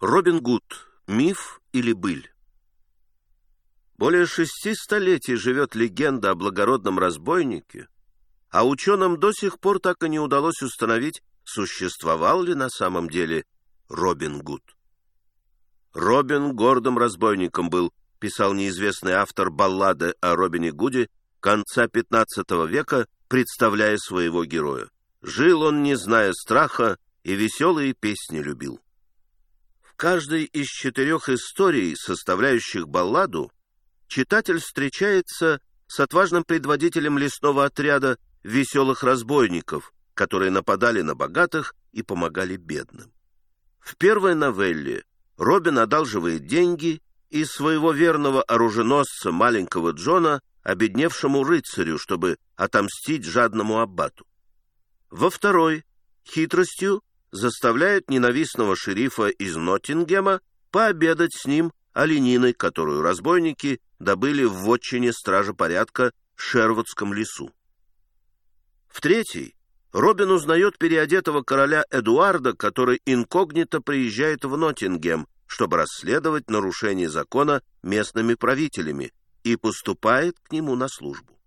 Робин Гуд. Миф или быль? Более шести столетий живет легенда о благородном разбойнике, а ученым до сих пор так и не удалось установить, существовал ли на самом деле Робин Гуд. Робин гордым разбойником был, писал неизвестный автор баллады о Робине Гуде конца XV века, представляя своего героя. Жил он, не зная страха, и веселые песни любил каждой из четырех историй, составляющих балладу, читатель встречается с отважным предводителем лесного отряда веселых разбойников, которые нападали на богатых и помогали бедным. В первой новелле Робин одалживает деньги из своего верного оруженосца маленького Джона обедневшему рыцарю, чтобы отомстить жадному аббату. Во второй — хитростью заставляет ненавистного шерифа из Ноттингема пообедать с ним олениной, которую разбойники добыли в вотчине стража порядка в Шервудском лесу. В третий Робин узнает переодетого короля Эдуарда, который инкогнито приезжает в Ноттингем, чтобы расследовать нарушение закона местными правителями, и поступает к нему на службу.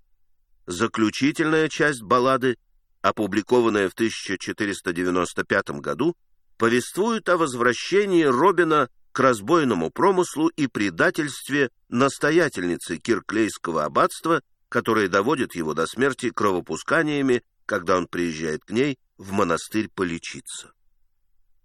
Заключительная часть баллады опубликованная в 1495 году, повествует о возвращении Робина к разбойному промыслу и предательстве настоятельницы Кирклейского аббатства, которая доводит его до смерти кровопусканиями, когда он приезжает к ней в монастырь полечиться.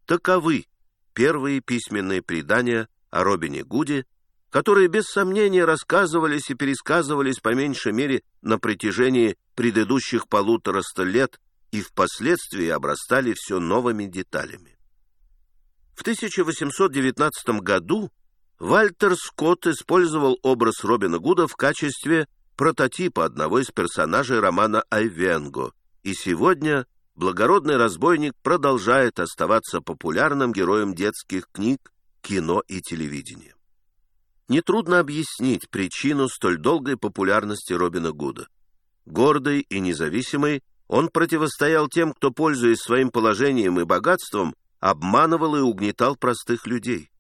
Таковы первые письменные предания о Робине Гуде, которые без сомнения рассказывались и пересказывались по меньшей мере на протяжении предыдущих полутораста лет и впоследствии обрастали все новыми деталями. В 1819 году Вальтер Скотт использовал образ Робина Гуда в качестве прототипа одного из персонажей романа «Айвенго», и сегодня благородный разбойник продолжает оставаться популярным героем детских книг, кино и телевидения. Нетрудно объяснить причину столь долгой популярности Робина Гуда. Гордый и независимый, он противостоял тем, кто, пользуясь своим положением и богатством, обманывал и угнетал простых людей.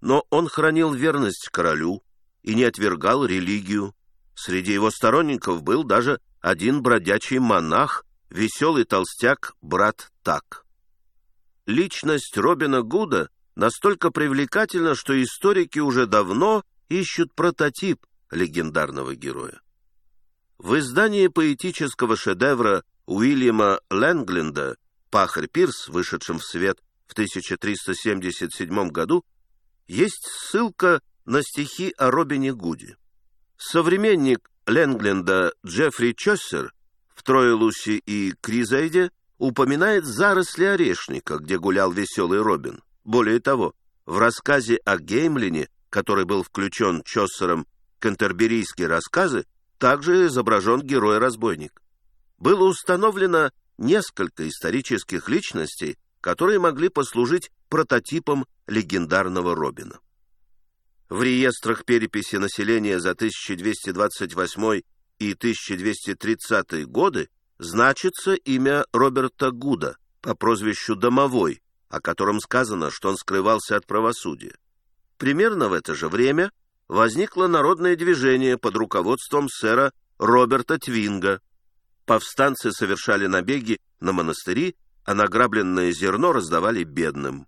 Но он хранил верность королю и не отвергал религию. Среди его сторонников был даже один бродячий монах, веселый толстяк брат Так. Личность Робина Гуда настолько привлекательна, что историки уже давно ищут прототип легендарного героя. В издании поэтического шедевра Уильяма Лэнгленда «Пахарь Пирс», вышедшем в свет в 1377 году, есть ссылка на стихи о Робине Гуде. Современник Ленгленда Джеффри Чоссер в Троилусе и Кризайде упоминает заросли орешника, где гулял веселый Робин. Более того, в рассказе о Геймлине, который был включен Чоссером в кантерберийские рассказы, также изображен герой-разбойник. Было установлено несколько исторических личностей, которые могли послужить прототипом легендарного Робина. В реестрах переписи населения за 1228 и 1230 годы значится имя Роберта Гуда по прозвищу Домовой, о котором сказано, что он скрывался от правосудия. Примерно в это же время возникло народное движение под руководством сэра Роберта Твинга. Повстанцы совершали набеги на монастыри, а награбленное зерно раздавали бедным.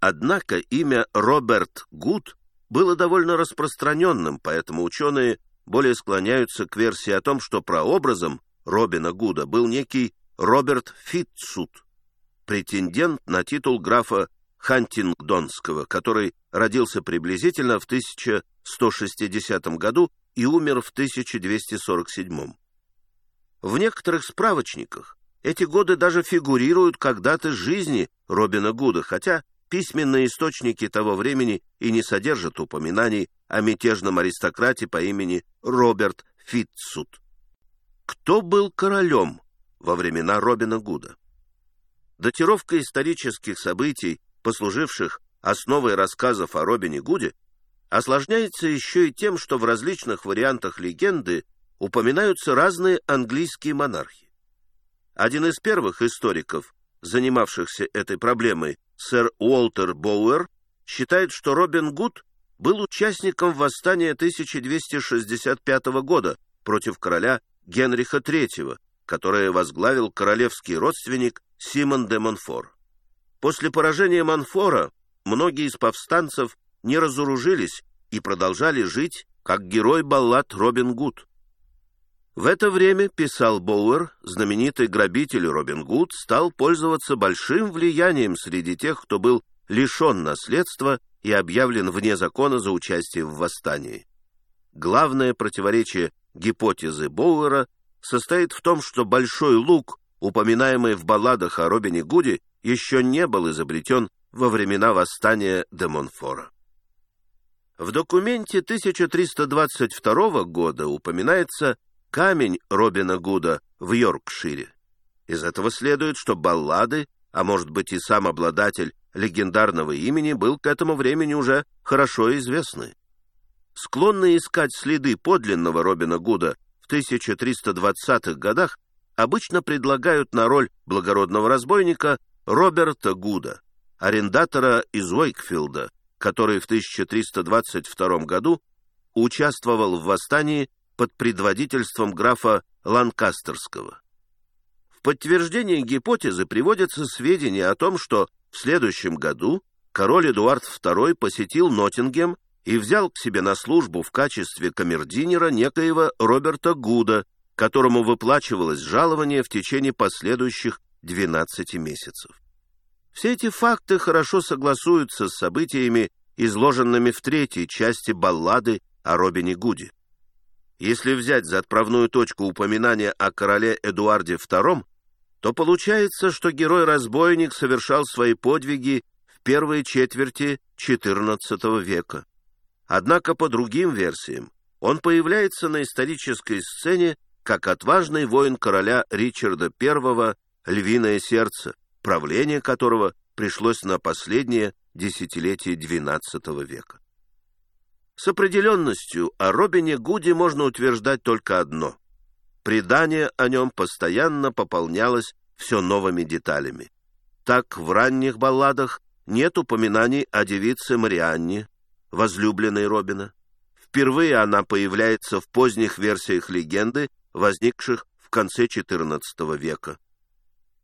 Однако имя Роберт Гуд было довольно распространенным, поэтому ученые более склоняются к версии о том, что прообразом Робина Гуда был некий Роберт Фитцут, претендент на титул графа Хантингдонского, который родился приблизительно в 1160 году и умер в 1247. В некоторых справочниках эти годы даже фигурируют как даты жизни Робина Гуда, хотя письменные источники того времени и не содержат упоминаний о мятежном аристократе по имени Роберт Фитцут. Кто был королем во времена Робина Гуда? Датировка исторических событий, послуживших основой рассказов о Робине Гуде, осложняется еще и тем, что в различных вариантах легенды упоминаются разные английские монархи. Один из первых историков, занимавшихся этой проблемой, сэр Уолтер Боуэр, считает, что Робин Гуд был участником восстания 1265 года против короля Генриха III, которое возглавил королевский родственник Симон де Монфор. После поражения Монфора многие из повстанцев не разоружились и продолжали жить как герой баллад Робин Гуд. В это время, писал Боуэр, знаменитый грабитель Робин Гуд стал пользоваться большим влиянием среди тех, кто был лишен наследства и объявлен вне закона за участие в восстании. Главное противоречие гипотезы Боуэра состоит в том, что большой лук, упоминаемый в балладах о Робине Гуде, еще не был изобретен во времена восстания де Монфора. В документе 1322 года упоминается камень Робина Гуда в Йоркшире. Из этого следует, что баллады, а может быть и сам обладатель легендарного имени, был к этому времени уже хорошо известны. Склонные искать следы подлинного Робина Гуда в 1320-х годах обычно предлагают на роль благородного разбойника Роберта Гуда, арендатора из Уэйкфилда, который в 1322 году участвовал в восстании под предводительством графа Ланкастерского. В подтверждение гипотезы приводятся сведения о том, что в следующем году король Эдуард II посетил Ноттингем и взял к себе на службу в качестве камердинера некоего Роберта Гуда, которому выплачивалось жалование в течение последующих 12 месяцев. Все эти факты хорошо согласуются с событиями, изложенными в третьей части баллады о Робине Гуде. Если взять за отправную точку упоминания о короле Эдуарде II, то получается, что герой-разбойник совершал свои подвиги в первой четверти XIV века. Однако, по другим версиям, он появляется на исторической сцене как отважный воин короля Ричарда I «Львиное сердце», правление которого пришлось на последнее десятилетие XII века. С определенностью о Робине Гуди можно утверждать только одно. Предание о нем постоянно пополнялось все новыми деталями. Так в ранних балладах нет упоминаний о девице Марианне, возлюбленной Робина. Впервые она появляется в поздних версиях легенды, возникших в конце XIV века.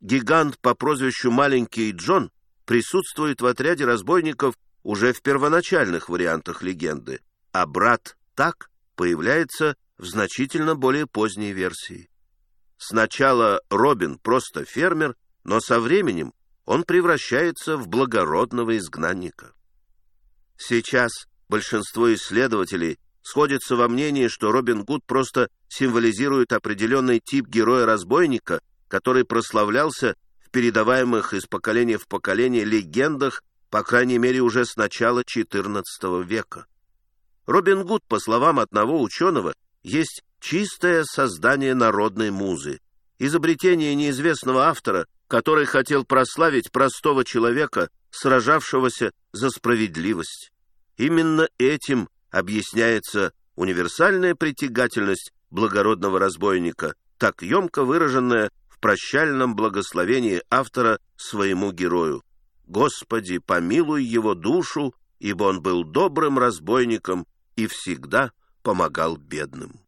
Гигант по прозвищу Маленький Джон присутствует в отряде разбойников уже в первоначальных вариантах легенды, а брат Так появляется в значительно более поздней версии. Сначала Робин просто фермер, но со временем он превращается в благородного изгнанника. Сейчас большинство исследователей сходятся во мнении, что Робин Гуд просто символизирует определенный тип героя-разбойника, который прославлялся в передаваемых из поколения в поколение легендах по крайней мере, уже с начала XIV века. Робин Гуд, по словам одного ученого, есть чистое создание народной музы, изобретение неизвестного автора, который хотел прославить простого человека, сражавшегося за справедливость. Именно этим объясняется универсальная притягательность благородного разбойника, так емко выраженная в прощальном благословении автора своему герою. Господи, помилуй его душу, ибо он был добрым разбойником и всегда помогал бедным.